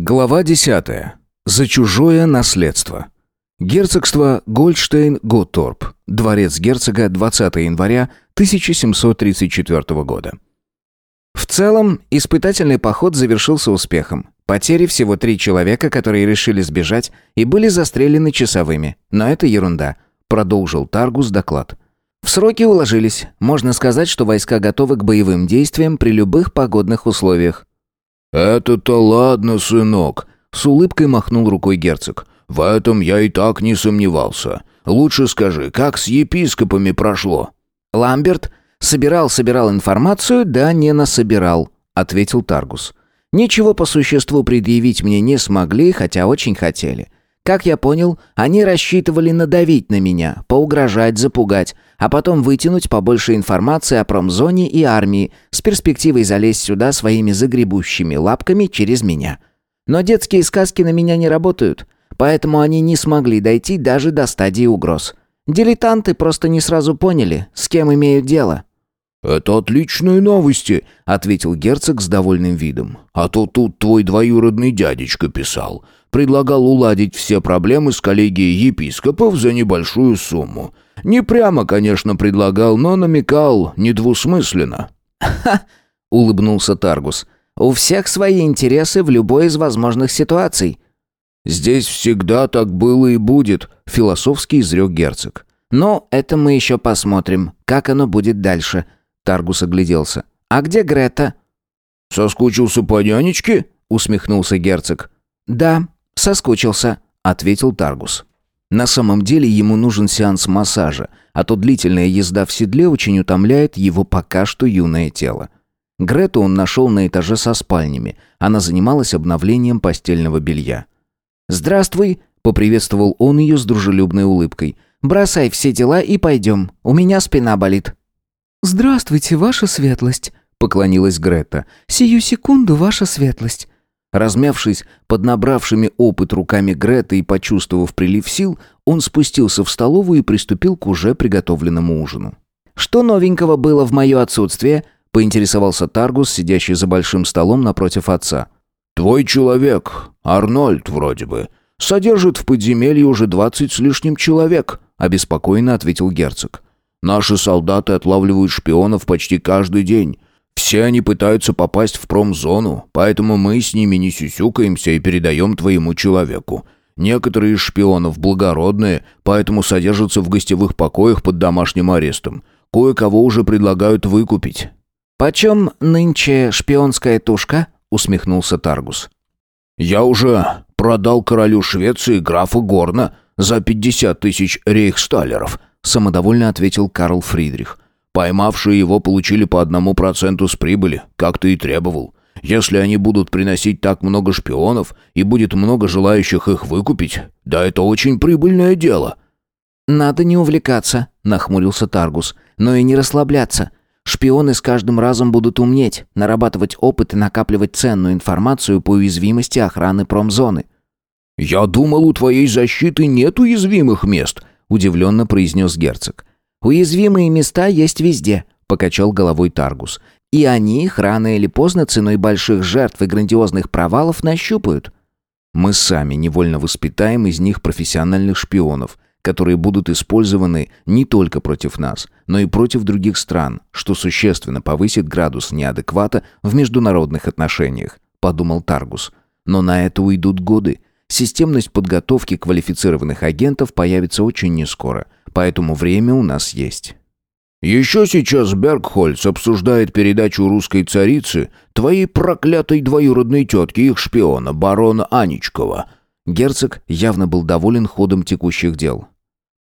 Глава 10. За чужое наследство. Герцогство Гольдштейн-Готторп. Дворец герцога 20 января 1734 года. В целом, испытательный поход завершился успехом. Потери всего три человека, которые решили сбежать и были застрелены часовыми. Но это ерунда, продолжил Таргус доклад. В сроки уложились. Можно сказать, что войска готовы к боевым действиям при любых погодных условиях. «Это-то ладно, сынок», — с улыбкой махнул рукой герцог. «В этом я и так не сомневался. Лучше скажи, как с епископами прошло?» «Ламберт собирал-собирал информацию, да не насобирал», — ответил Таргус. «Ничего по существу предъявить мне не смогли, хотя очень хотели. Как я понял, они рассчитывали надавить на меня, поугрожать, запугать, а потом вытянуть побольше информации о промзоне и армии с перспективой залезть сюда своими загребущими лапками через меня. Но детские сказки на меня не работают, поэтому они не смогли дойти даже до стадии угроз. Дилетанты просто не сразу поняли, с кем имеют дело. «Это отличные новости», — ответил герцог с довольным видом. «А то тут твой двоюродный дядечка писал предлагал уладить все проблемы с коллегией епископов за небольшую сумму. Не прямо, конечно, предлагал, но намекал недвусмысленно. «Ха!» — улыбнулся Таргус. «У всех свои интересы в любой из возможных ситуаций». «Здесь всегда так было и будет», — философски изрек герцог. «Но это мы еще посмотрим, как оно будет дальше», — Таргус огляделся. «А где Грета?» «Соскучился по нянечке?» — усмехнулся герцог. «Да, «Соскучился», — ответил Таргус. На самом деле ему нужен сеанс массажа, а то длительная езда в седле очень утомляет его пока что юное тело. Грету он нашел на этаже со спальнями. Она занималась обновлением постельного белья. «Здравствуй», — поприветствовал он ее с дружелюбной улыбкой. «Бросай все дела и пойдем. У меня спина болит». «Здравствуйте, ваша светлость», — поклонилась Грета. «Сию секунду, ваша светлость». Размявшись под набравшими опыт руками Греты и почувствовав прилив сил, он спустился в столовую и приступил к уже приготовленному ужину. «Что новенького было в мое отсутствие?» — поинтересовался Таргус, сидящий за большим столом напротив отца. «Твой человек, Арнольд вроде бы, содержит в подземелье уже двадцать с лишним человек», — обеспокоенно ответил герцог. «Наши солдаты отлавливают шпионов почти каждый день». Все они пытаются попасть в промзону, поэтому мы с ними не сюсюкаемся и передаем твоему человеку. Некоторые из шпионов благородные, поэтому содержатся в гостевых покоях под домашним арестом. Кое-кого уже предлагают выкупить». «Почем нынче шпионская тушка?» — усмехнулся Таргус. «Я уже продал королю Швеции графа Горна за пятьдесят тысяч рейхсталлеров», — самодовольно ответил Карл Фридрих. Поймавшие его получили по одному проценту с прибыли, как ты и требовал. Если они будут приносить так много шпионов и будет много желающих их выкупить, да это очень прибыльное дело». «Надо не увлекаться», — нахмурился Таргус, — «но и не расслабляться. Шпионы с каждым разом будут умнеть, нарабатывать опыт и накапливать ценную информацию по уязвимости охраны промзоны». «Я думал, у твоей защиты нет уязвимых мест», — удивленно произнес герцог. «Уязвимые места есть везде», — покачал головой Таргус. «И они их рано или поздно ценой больших жертв и грандиозных провалов нащупают». «Мы сами невольно воспитаем из них профессиональных шпионов», которые будут использованы не только против нас, но и против других стран, что существенно повысит градус неадеквата в международных отношениях, подумал Таргус. Но на это уйдут годы. Системность подготовки квалифицированных агентов появится очень нескоро – поэтому время у нас есть. Еще сейчас Бергхольц обсуждает передачу русской царицы твоей проклятой двоюродной тетки, их шпиона, барона Аничкова. Герцог явно был доволен ходом текущих дел.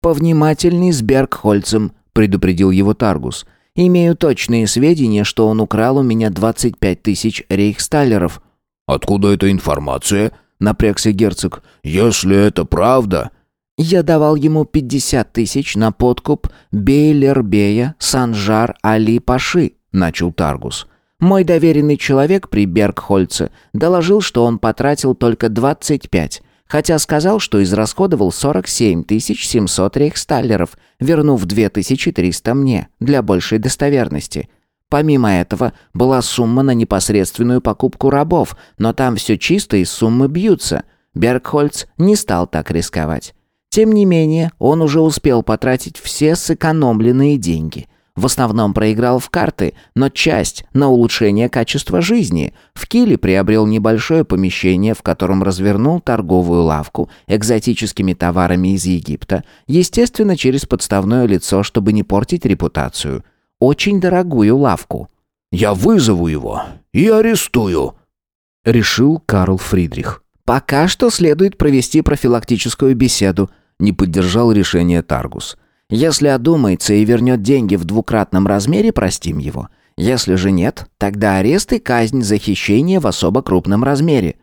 «Повнимательней с Бергхольцем», — предупредил его Таргус. «Имею точные сведения, что он украл у меня 25 тысяч рейхсталлеров». «Откуда эта информация?» — напрягся герцог. «Если это правда...» Я давал ему пятьдесят тысяч на подкуп Бейлербея Санжар Али Паши, начал Таргус. Мой доверенный человек при Бергхольце доложил, что он потратил только двадцать пять, хотя сказал, что израсходовал сорок семь тысяч семьсот рейхсталлеров, вернув две тысячи триста мне, для большей достоверности. Помимо этого, была сумма на непосредственную покупку рабов, но там все чисто и суммы бьются. Бергхольц не стал так рисковать. Тем не менее, он уже успел потратить все сэкономленные деньги. В основном проиграл в карты, но часть на улучшение качества жизни. В Киле приобрел небольшое помещение, в котором развернул торговую лавку экзотическими товарами из Египта, естественно, через подставное лицо, чтобы не портить репутацию. Очень дорогую лавку. «Я вызову его и арестую», — решил Карл Фридрих. «Пока что следует провести профилактическую беседу», — не поддержал решение Таргус. Если одумается и вернет деньги в двукратном размере, простим его. Если же нет, тогда арест и казнь за хищение в особо крупном размере».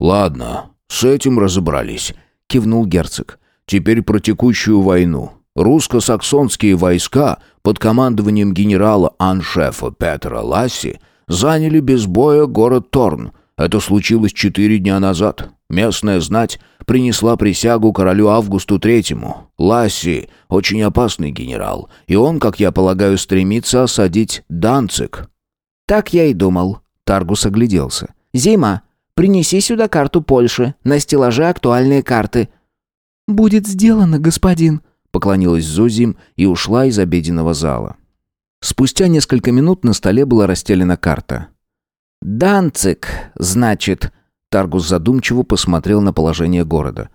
«Ладно, с этим разобрались», — кивнул герцог. «Теперь про текущую войну. Русско-саксонские войска под командованием генерала аншефа Петра Ласси заняли без боя город Торн. Это случилось четыре дня назад. Местная знать принесла присягу королю Августу Третьему. Ласси – очень опасный генерал, и он, как я полагаю, стремится осадить Данцик». «Так я и думал», – Таргус огляделся. «Зима, принеси сюда карту Польши, на стеллаже актуальные карты». «Будет сделано, господин», – поклонилась Зузим и ушла из обеденного зала. Спустя несколько минут на столе была расстелена карта. «Данцик, значит», Таргус задумчиво посмотрел на положение города.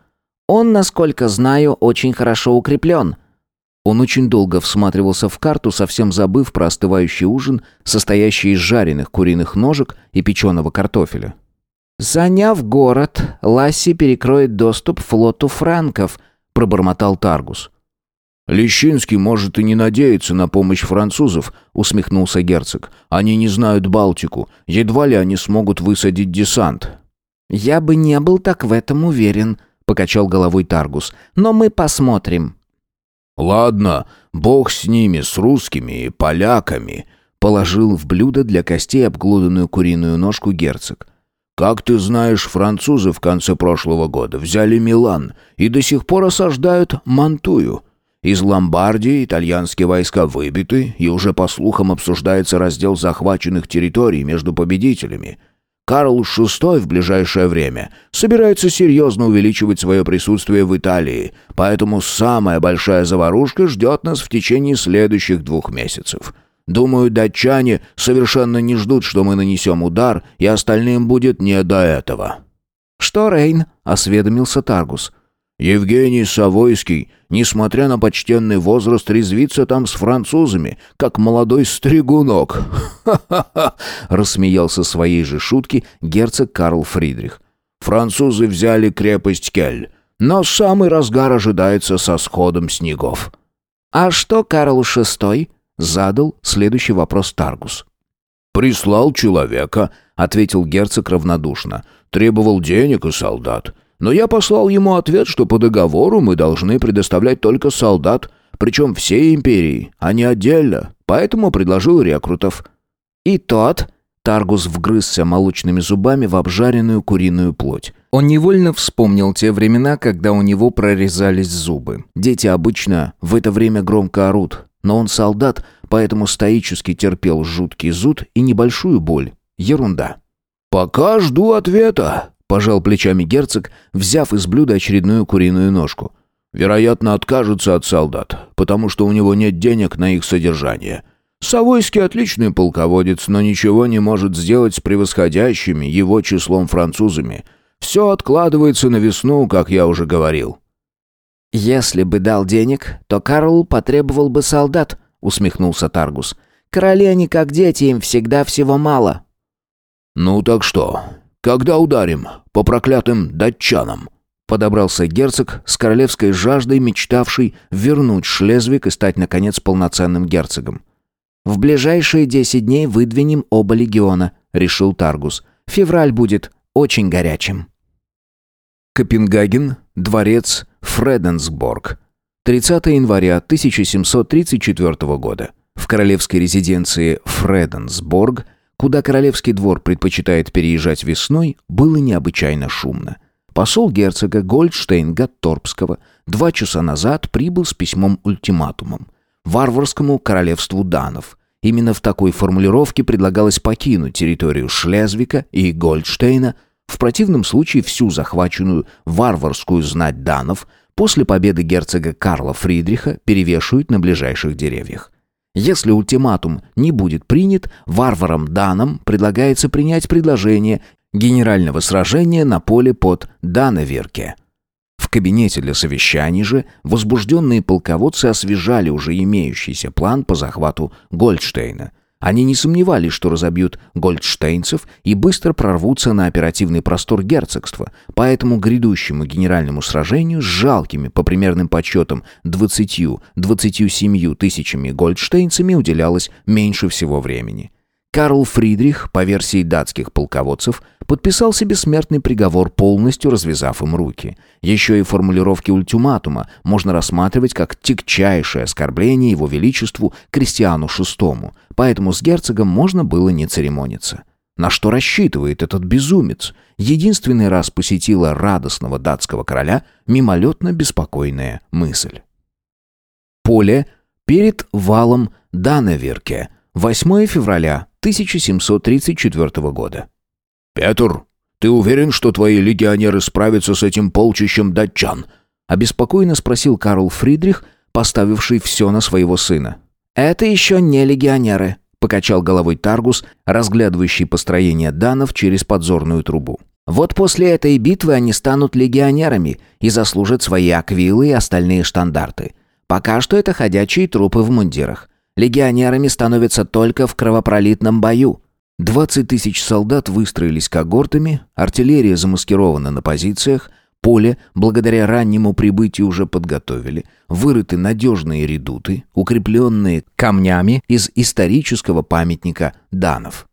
«Он, насколько знаю, очень хорошо укреплен». Он очень долго всматривался в карту, совсем забыв про остывающий ужин, состоящий из жареных куриных ножек и печеного картофеля. «Заняв город, Ласси перекроет доступ флоту франков», — пробормотал Таргус. «Лещинский может и не надеяться на помощь французов», — усмехнулся герцог. «Они не знают Балтику. Едва ли они смогут высадить десант». «Я бы не был так в этом уверен», — покачал головой Таргус. «Но мы посмотрим». «Ладно, бог с ними, с русскими и поляками», — положил в блюдо для костей обглоданную куриную ножку герцог. «Как ты знаешь, французы в конце прошлого года взяли Милан и до сих пор осаждают Мантую. Из Ломбардии итальянские войска выбиты, и уже по слухам обсуждается раздел захваченных территорий между победителями. Карл VI в ближайшее время собирается серьезно увеличивать свое присутствие в Италии, поэтому самая большая заварушка ждет нас в течение следующих двух месяцев. Думаю, датчане совершенно не ждут, что мы нанесем удар, и остальным будет не до этого». «Что, Рейн?» — осведомился Таргус. Евгений Савойский, несмотря на почтенный возраст, резвится там с французами, как молодой стригунок. Ха-ха-ха!» — рассмеялся своей же шутки герцог Карл Фридрих. «Французы взяли крепость Кель, но самый разгар ожидается со сходом снегов». «А что Карл VI?» — задал следующий вопрос Таргус. «Прислал человека», — ответил герцог равнодушно. «Требовал денег и солдат». Но я послал ему ответ, что по договору мы должны предоставлять только солдат, причем всей империи, а не отдельно, поэтому предложил рекрутов. И тот... Таргус вгрызся молочными зубами в обжаренную куриную плоть. Он невольно вспомнил те времена, когда у него прорезались зубы. Дети обычно в это время громко орут, но он солдат, поэтому стоически терпел жуткий зуд и небольшую боль. Ерунда. «Пока жду ответа», Пожал плечами герцог, взяв из блюда очередную куриную ножку. Вероятно, откажется от солдат, потому что у него нет денег на их содержание. Савойский отличный полководец, но ничего не может сделать с превосходящими его числом французами. Все откладывается на весну, как я уже говорил. «Если бы дал денег, то Карл потребовал бы солдат», — усмехнулся Таргус. «Короли они как дети, им всегда всего мало». «Ну так что, «Когда ударим? По проклятым датчанам!» Подобрался герцог с королевской жаждой, мечтавший вернуть Шлезвик и стать, наконец, полноценным герцогом. «В ближайшие десять дней выдвинем оба легиона», — решил Таргус. «Февраль будет очень горячим». Копенгаген, дворец Фреденсборг. 30 января 1734 года. В королевской резиденции Фреденсборг – куда королевский двор предпочитает переезжать весной, было необычайно шумно. Посол герцога Гольдштейн Гатторпского два часа назад прибыл с письмом-ультиматумом варварскому королевству данов, Именно в такой формулировке предлагалось покинуть территорию Шлезвика и Гольдштейна, в противном случае всю захваченную варварскую знать данов после победы герцога Карла Фридриха перевешивают на ближайших деревьях. Если ультиматум не будет принят, варварам данам предлагается принять предложение генерального сражения на поле под Данаверке. В кабинете для совещаний же возбужденные полководцы освежали уже имеющийся план по захвату Гольдштейна. Они не сомневались, что разобьют гольдштейнцев и быстро прорвутся на оперативный простор герцогства, поэтому грядущему генеральному сражению с жалкими, по примерным подсчетам, 20-27 тысячами гольдштейнцами уделялось меньше всего времени. Карл Фридрих, по версии датских полководцев, подписал себе смертный приговор, полностью развязав им руки. Еще и формулировки ультиматума можно рассматривать как тягчайшее оскорбление его величеству Кристиану VI, поэтому с герцогом можно было не церемониться. На что рассчитывает этот безумец? Единственный раз посетила радостного датского короля мимолетно беспокойная мысль. Поле перед валом Даневерке. 8 февраля 1734 года. «Петр, ты уверен, что твои легионеры справятся с этим полчищем датчан?» обеспокоенно спросил Карл Фридрих, поставивший все на своего сына. «Это еще не легионеры», — покачал головой Таргус, разглядывающий построение данов через подзорную трубу. «Вот после этой битвы они станут легионерами и заслужат свои аквилы и остальные штандарты. Пока что это ходячие трупы в мундирах. Легионерами становятся только в кровопролитном бою. 20 тысяч солдат выстроились когортами, артиллерия замаскирована на позициях, поле, благодаря раннему прибытию, уже подготовили, вырыты надежные редуты, укрепленные камнями из исторического памятника Данов.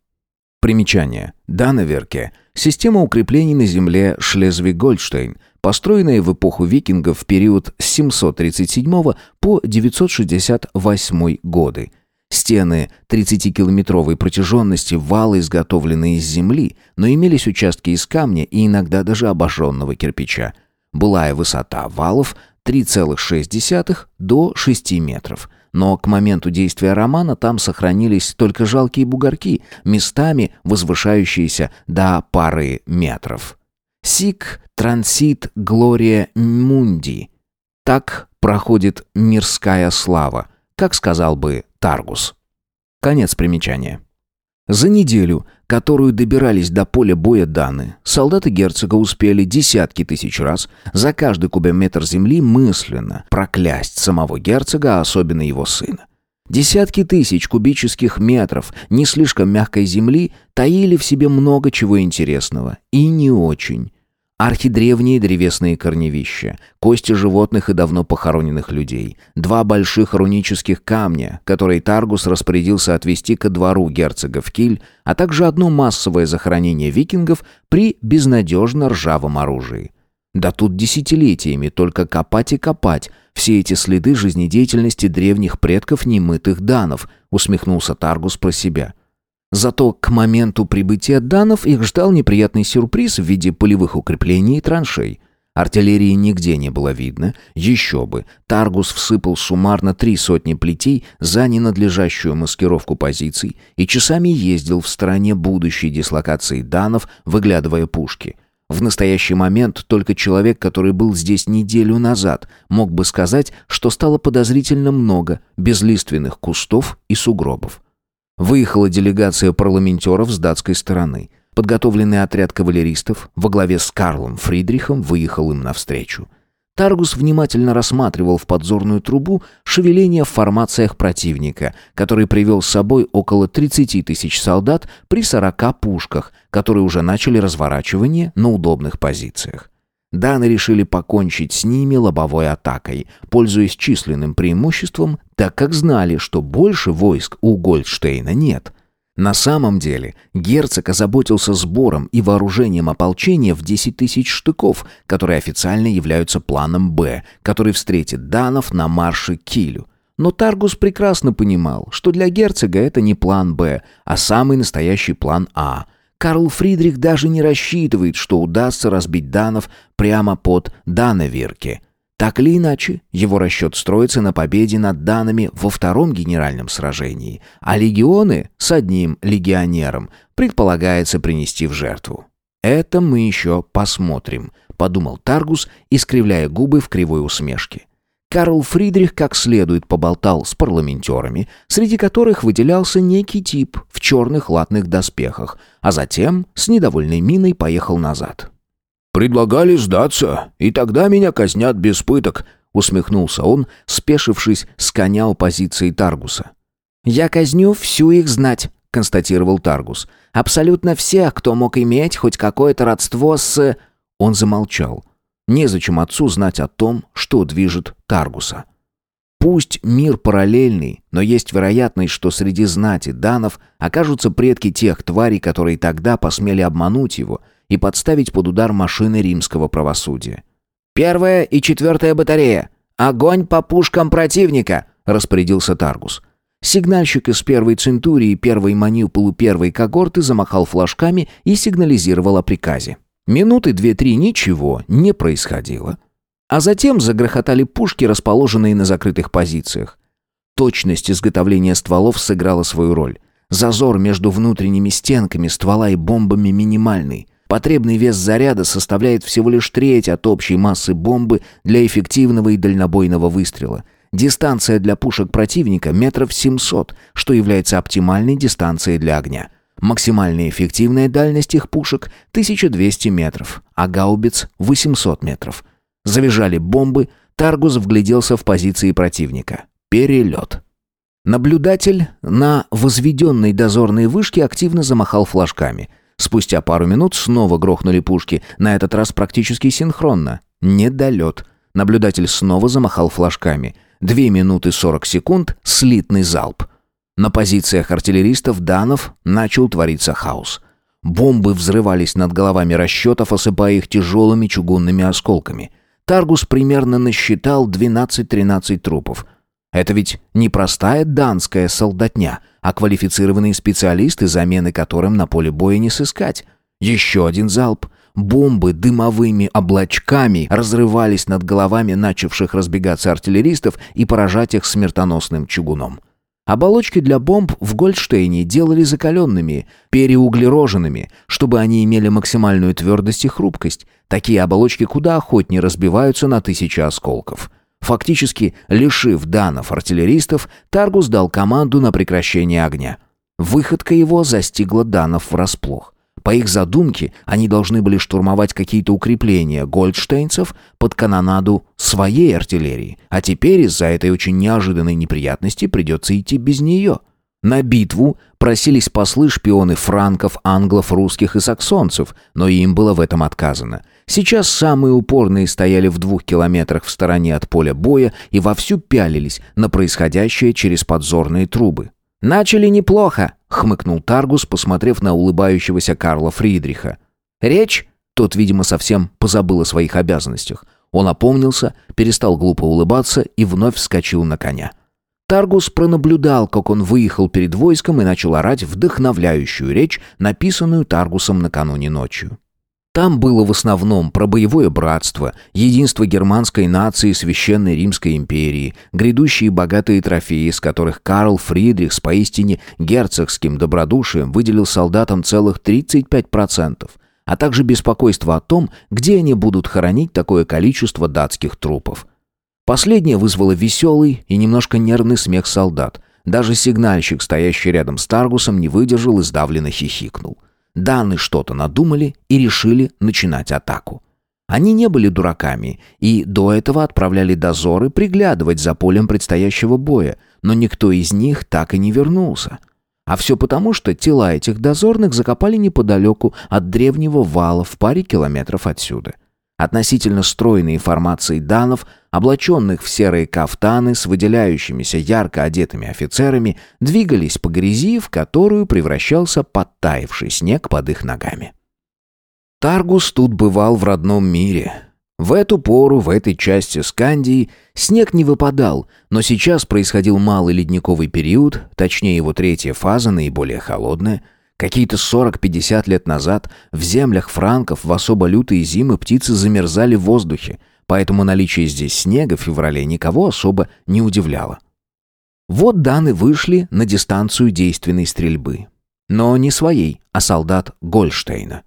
Примечание. Дановерке – система укреплений на земле Шлезвиг-Гольдштейн, построенная в эпоху викингов в период с 737 по 968 годы. Стены 30-километровой протяженности валы изготовлены из земли, но имелись участки из камня и иногда даже обожженного кирпича. Былая высота валов 3,6 до 6 метров. Но к моменту действия романа там сохранились только жалкие бугорки, местами возвышающиеся до пары метров. Сик трансит глория мунди. Так проходит мирская слава, как сказал бы Таргус. Конец примечания. За неделю, которую добирались до поля боя Даны, солдаты герцога успели десятки тысяч раз за каждый кубометр земли мысленно проклясть самого герцога, а особенно его сына. Десятки тысяч кубических метров не слишком мягкой земли таили в себе много чего интересного и не очень. Архидревние древесные корневища, кости животных и давно похороненных людей, два больших рунических камня, которые Таргус распорядился отвезти ко двору герцога в Киль, а также одно массовое захоронение викингов при безнадежно ржавом оружии. Да тут десятилетиями только копать и копать все эти следы жизнедеятельности древних предков немытых данов, усмехнулся Таргус про себя. — Зато к моменту прибытия данов их ждал неприятный сюрприз в виде полевых укреплений и траншей. Артиллерии нигде не было видно. Еще бы. Таргус всыпал суммарно три сотни плетей за ненадлежащую маскировку позиций и часами ездил в стороне будущей дислокации данов, выглядывая пушки. В настоящий момент только человек, который был здесь неделю назад, мог бы сказать, что стало подозрительно много безлиственных кустов и сугробов. Выехала делегация парламентеров с датской стороны. Подготовленный отряд кавалеристов во главе с Карлом Фридрихом выехал им навстречу. Таргус внимательно рассматривал в подзорную трубу шевеление в формациях противника, который привел с собой около 30 тысяч солдат при 40 пушках, которые уже начали разворачивание на удобных позициях. Даны решили покончить с ними лобовой атакой, пользуясь численным преимуществом, так как знали, что больше войск у Гольдштейна нет. На самом деле герцог озаботился сбором и вооружением ополчения в 10 тысяч штыков, которые официально являются планом «Б», который встретит данов на марше к Килю. Но Таргус прекрасно понимал, что для герцога это не план «Б», а самый настоящий план «А», Карл Фридрих даже не рассчитывает, что удастся разбить данов прямо под Дановерке. Так или иначе, его расчет строится на победе над данными во втором генеральном сражении, а легионы с одним легионером предполагается принести в жертву. «Это мы еще посмотрим», — подумал Таргус, искривляя губы в кривой усмешке. Карл Фридрих как следует поболтал с парламентерами, среди которых выделялся некий тип в черных латных доспехах, а затем с недовольной миной поехал назад. «Предлагали сдаться, и тогда меня казнят без пыток», — усмехнулся он, спешившись с коня у позиции Таргуса. «Я казню всю их знать», — констатировал Таргус. «Абсолютно всех, кто мог иметь хоть какое-то родство с...» Он замолчал. Незачем отцу знать о том, что движет Таргуса. Пусть мир параллельный, но есть вероятность, что среди знати данов окажутся предки тех тварей, которые тогда посмели обмануть его — и подставить под удар машины римского правосудия. «Первая и четвертая батарея! Огонь по пушкам противника!» – распорядился Таргус. Сигнальщик из первой центурии первой манипулы первой когорты замахал флажками и сигнализировал о приказе. Минуты две-три ничего не происходило. А затем загрохотали пушки, расположенные на закрытых позициях. Точность изготовления стволов сыграла свою роль. Зазор между внутренними стенками ствола и бомбами минимальный. Потребный вес заряда составляет всего лишь треть от общей массы бомбы для эффективного и дальнобойного выстрела. Дистанция для пушек противника метров 700, что является оптимальной дистанцией для огня. Максимальная эффективная дальность их пушек 1200 метров, а гаубиц 800 метров. Завизжали бомбы, Таргус вгляделся в позиции противника. Перелет. Наблюдатель на возведенной дозорной вышке активно замахал флажками – Спустя пару минут снова грохнули пушки, на этот раз практически синхронно. Недолет. Наблюдатель снова замахал флажками. Две минуты сорок секунд — слитный залп. На позициях артиллеристов Данов начал твориться хаос. Бомбы взрывались над головами расчетов, осыпая их тяжелыми чугунными осколками. Таргус примерно насчитал 12-13 трупов. Это ведь не простая данская солдатня — а квалифицированные специалисты, замены которым на поле боя не сыскать. Еще один залп. Бомбы дымовыми облачками разрывались над головами начавших разбегаться артиллеристов и поражать их смертоносным чугуном. Оболочки для бомб в Гольдштейне делали закаленными, переуглероженными, чтобы они имели максимальную твердость и хрупкость. Такие оболочки куда охотнее разбиваются на тысячи осколков. Фактически, лишив данов артиллеристов, Таргус дал команду на прекращение огня. Выходка его застигла данов врасплох. По их задумке, они должны были штурмовать какие-то укрепления гольдштейнцев под канонаду своей артиллерии, а теперь из-за этой очень неожиданной неприятности придется идти без нее. На битву просились послы-шпионы франков, англов, русских и саксонцев, но им было в этом отказано. Сейчас самые упорные стояли в двух километрах в стороне от поля боя и вовсю пялились на происходящее через подзорные трубы. «Начали неплохо», — хмыкнул Таргус, посмотрев на улыбающегося Карла Фридриха. «Речь?» Тот, видимо, совсем позабыл о своих обязанностях. Он опомнился, перестал глупо улыбаться и вновь вскочил на коня. Таргус пронаблюдал, как он выехал перед войском и начал орать вдохновляющую речь, написанную Таргусом накануне ночью. Там было в основном про боевое братство, единство германской нации и Священной Римской империи, грядущие богатые трофеи, из которых Карл Фридрих с поистине герцогским добродушием выделил солдатам целых 35%, а также беспокойство о том, где они будут хоронить такое количество датских трупов. Последнее вызвало веселый и немножко нервный смех солдат. Даже сигнальщик, стоящий рядом с Таргусом, не выдержал и сдавленно хихикнул. Даны что-то надумали и решили начинать атаку. Они не были дураками и до этого отправляли дозоры приглядывать за полем предстоящего боя, но никто из них так и не вернулся. А все потому, что тела этих дозорных закопали неподалеку от древнего вала в паре километров отсюда. Относительно стройной формации данов, облаченных в серые кафтаны с выделяющимися ярко одетыми офицерами, двигались по грязи, в которую превращался подтаявший снег под их ногами. Таргус тут бывал в родном мире. В эту пору, в этой части Скандии, снег не выпадал, но сейчас происходил малый ледниковый период, точнее его третья фаза, наиболее холодная – Какие-то 40-50 лет назад в землях франков в особо лютые зимы птицы замерзали в воздухе. поэтому наличие здесь снега в феврале никого особо не удивляло. Вот Даны вышли на дистанцию действенной стрельбы. Но не своей, а солдат Гольштейна.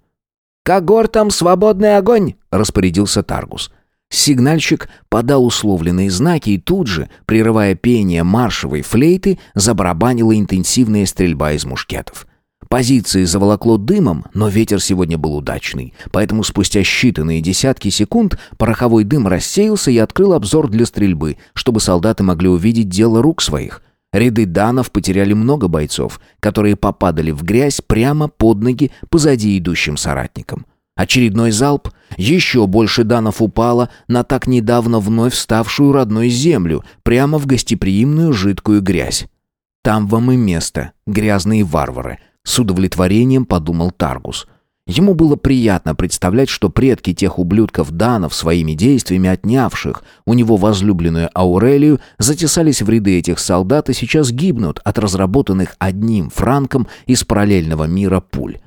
«Когортам свободный огонь!» — распорядился Таргус. Сигнальщик подал условленные знаки и тут же, прерывая пение маршевой флейты, забарабанила интенсивная стрельба из мушкетов. Позиции заволокло дымом, но ветер сегодня был удачный, поэтому спустя считанные десятки секунд пороховой дым рассеялся и открыл обзор для стрельбы, чтобы солдаты могли увидеть дело рук своих. Ряды данов потеряли много бойцов, которые попадали в грязь прямо под ноги позади идущим соратникам. Очередной залп, еще больше данов упало на так недавно вновь ставшую родной землю, прямо в гостеприимную жидкую грязь. Там вам и место, грязные варвары — с удовлетворением подумал Таргус. Ему было приятно представлять, что предки тех ублюдков Данов, своими действиями отнявших у него возлюбленную Аурелию, затесались в ряды этих солдат и сейчас гибнут от разработанных одним Франком из параллельного мира пуль.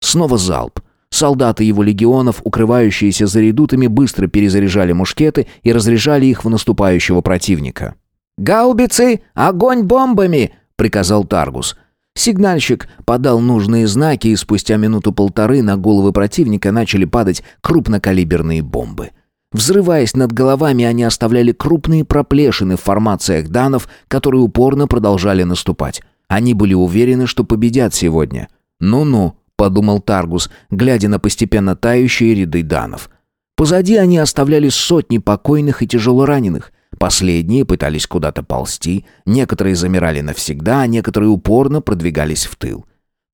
Снова залп. Солдаты его легионов, укрывающиеся за редутами, быстро перезаряжали мушкеты и разряжали их в наступающего противника. «Гаубицы! Огонь бомбами!» — приказал Таргус. Сигнальщик подал нужные знаки, и спустя минуту-полторы на головы противника начали падать крупнокалиберные бомбы. Взрываясь над головами, они оставляли крупные проплешины в формациях данов, которые упорно продолжали наступать. Они были уверены, что победят сегодня. «Ну-ну», — подумал Таргус, глядя на постепенно тающие ряды данов. Позади они оставляли сотни покойных и тяжелораненых. Последние пытались куда-то ползти, некоторые замирали навсегда, а некоторые упорно продвигались в тыл.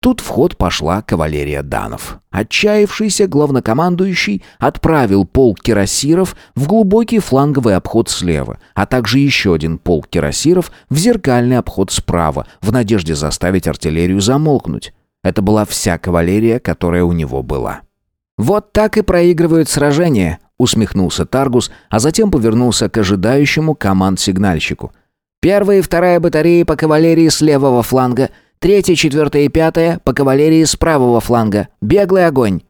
Тут в ход пошла кавалерия данов. Отчаявшийся главнокомандующий отправил полк кирасиров в глубокий фланговый обход слева, а также еще один полк кирасиров в зеркальный обход справа, в надежде заставить артиллерию замолкнуть. Это была вся кавалерия, которая у него была. «Вот так и проигрывают сражения», усмехнулся Таргус, а затем повернулся к ожидающему команд-сигнальщику. «Первая и вторая батареи по кавалерии с левого фланга, третья, четвертая и пятая по кавалерии с правого фланга. Беглый огонь!»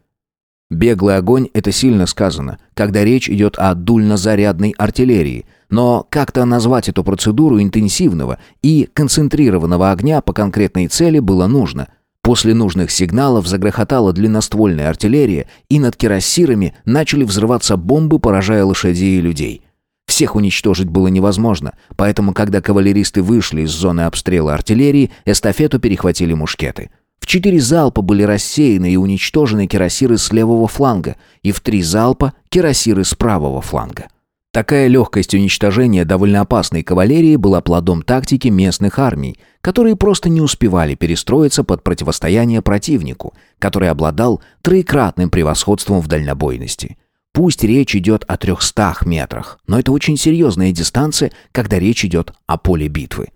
Беглый огонь — это сильно сказано, когда речь идет о дульнозарядной артиллерии. Но как-то назвать эту процедуру интенсивного и концентрированного огня по конкретной цели было нужно — После нужных сигналов загрохотала длинноствольная артиллерия, и над кирасирами начали взрываться бомбы, поражая лошадей и людей. Всех уничтожить было невозможно, поэтому, когда кавалеристы вышли из зоны обстрела артиллерии, эстафету перехватили мушкеты. В четыре залпа были рассеяны и уничтожены кирасиры с левого фланга, и в три залпа кирасиры с правого фланга. Такая легкость уничтожения довольно опасной кавалерии была плодом тактики местных армий, которые просто не успевали перестроиться под противостояние противнику, который обладал троекратным превосходством в дальнобойности. Пусть речь идет о 300 метрах, но это очень серьезная дистанция, когда речь идет о поле битвы.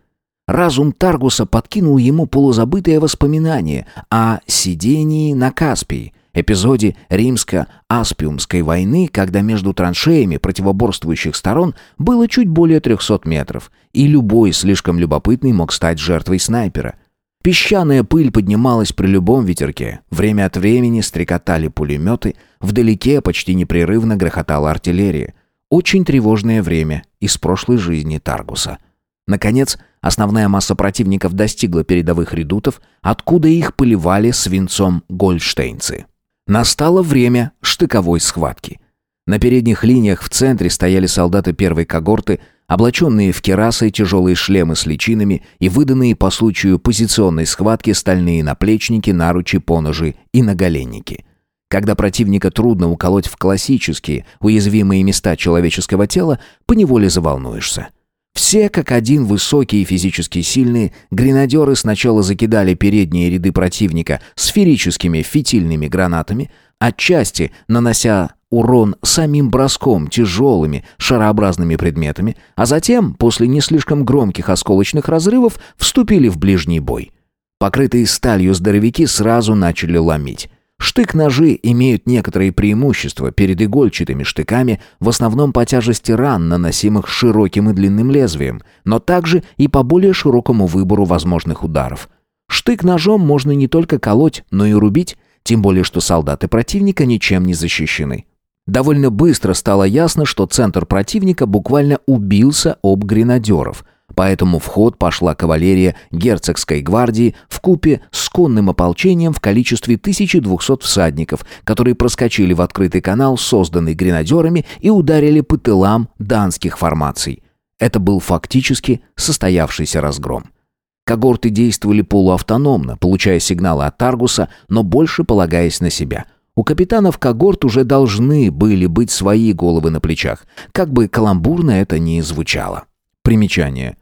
Разум Таргуса подкинул ему полузабытое воспоминание о сидении на Каспии, эпизоде римско-аспиумской войны, когда между траншеями противоборствующих сторон было чуть более 300 метров, и любой слишком любопытный мог стать жертвой снайпера. Песчаная пыль поднималась при любом ветерке, время от времени стрекотали пулеметы, вдалеке почти непрерывно грохотала артиллерия. Очень тревожное время из прошлой жизни Таргуса. Наконец, основная масса противников достигла передовых редутов, откуда их поливали свинцом гольштейнцы. Настало время штыковой схватки. На передних линиях в центре стояли солдаты первой когорты, облаченные в керасы, тяжелые шлемы с личинами и выданные по случаю позиционной схватки стальные наплечники, наручи, поножи и наголенники. Когда противника трудно уколоть в классические, уязвимые места человеческого тела, поневоле заволнуешься. Все, как один, высокие и физически сильные, гренадеры сначала закидали передние ряды противника сферическими фитильными гранатами, отчасти нанося урон самим броском тяжелыми шарообразными предметами, а затем, после не слишком громких осколочных разрывов, вступили в ближний бой. Покрытые сталью здоровяки сразу начали ломить. Штык-ножи имеют некоторые преимущества перед игольчатыми штыками, в основном по тяжести ран, наносимых широким и длинным лезвием, но также и по более широкому выбору возможных ударов. Штык-ножом можно не только колоть, но и рубить, тем более что солдаты противника ничем не защищены. Довольно быстро стало ясно, что центр противника буквально убился об гренадеров – Поэтому в ход пошла кавалерия герцогской гвардии в купе с конным ополчением в количестве 1200 всадников, которые проскочили в открытый канал, созданный гренадерами, и ударили по тылам данских формаций. Это был фактически состоявшийся разгром. Когорты действовали полуавтономно, получая сигналы от Таргуса, но больше полагаясь на себя. У капитанов когорт уже должны были быть свои головы на плечах, как бы каламбурно это ни звучало. Примечание.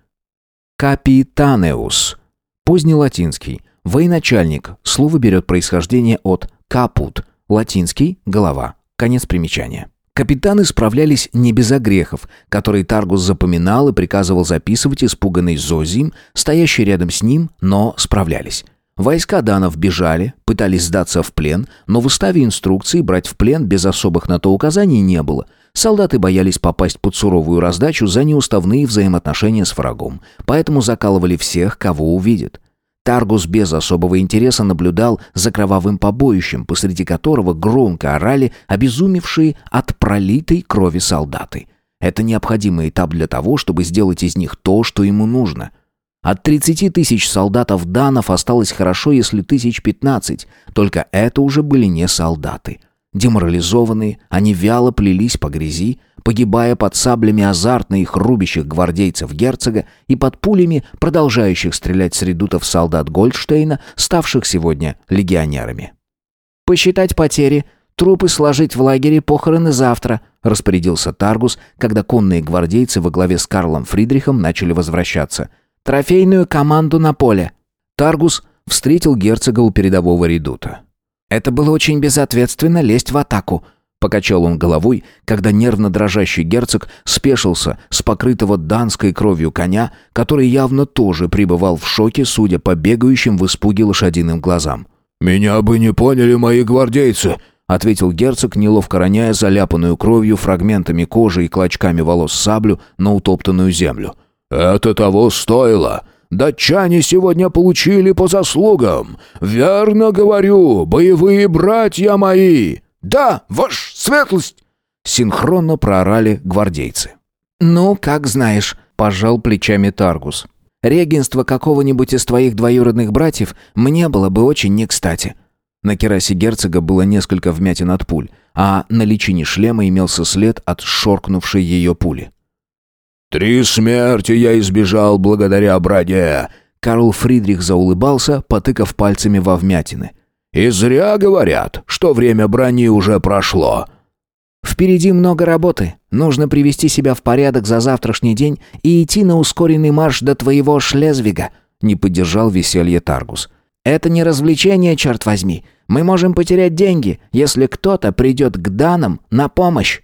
Капитанеус. Позднелатинский. Военачальник. Слово берет происхождение от капут. Латинский – голова. Конец примечания. Капитаны справлялись не без огрехов, которые Таргус запоминал и приказывал записывать испуганный Зозим, стоящий рядом с ним, но справлялись. Войска данов бежали, пытались сдаться в плен, но в уставе инструкций брать в плен без особых на то указаний не было – Солдаты боялись попасть под суровую раздачу за неуставные взаимоотношения с врагом, поэтому закалывали всех, кого увидят. Таргус без особого интереса наблюдал за кровавым побоищем, посреди которого громко орали обезумевшие от пролитой крови солдаты. Это необходимый этап для того, чтобы сделать из них то, что ему нужно. От 30 тысяч солдатов данов осталось хорошо, если тысяч пятнадцать, только это уже были не солдаты – Деморализованные, они вяло плелись по грязи, погибая под саблями азартно их рубящих гвардейцев герцога и под пулями, продолжающих стрелять с редутов солдат Гольдштейна, ставших сегодня легионерами. «Посчитать потери, трупы сложить в лагере, похороны завтра», распорядился Таргус, когда конные гвардейцы во главе с Карлом Фридрихом начали возвращаться. «Трофейную команду на поле». Таргус встретил герцога у передового редута. Это было очень безответственно лезть в атаку. Покачал он головой, когда нервно дрожащий герцог спешился с покрытого данской кровью коня, который явно тоже пребывал в шоке, судя по бегающим в испуге лошадиным глазам. «Меня бы не поняли мои гвардейцы», — ответил герцог, неловко роняя заляпанную кровью фрагментами кожи и клочками волос саблю на утоптанную землю. «Это того стоило. Датчане сегодня получили по заслугам. Верно говорю, боевые братья мои. Да, ваш светлость. Синхронно проорали гвардейцы. Ну, как знаешь, пожал плечами Таргус. Регенство какого-нибудь из твоих двоюродных братьев мне было бы очень не кстати. На керасе герцога было несколько вмятин от пуль, а на личине шлема имелся след от шоркнувшей ее пули. «Три смерти я избежал благодаря броне!» Карл Фридрих заулыбался, потыкав пальцами во вмятины. «И зря говорят, что время брони уже прошло!» «Впереди много работы. Нужно привести себя в порядок за завтрашний день и идти на ускоренный марш до твоего Шлезвига», — не поддержал веселье Таргус. «Это не развлечение, черт возьми. Мы можем потерять деньги, если кто-то придет к Данам на помощь».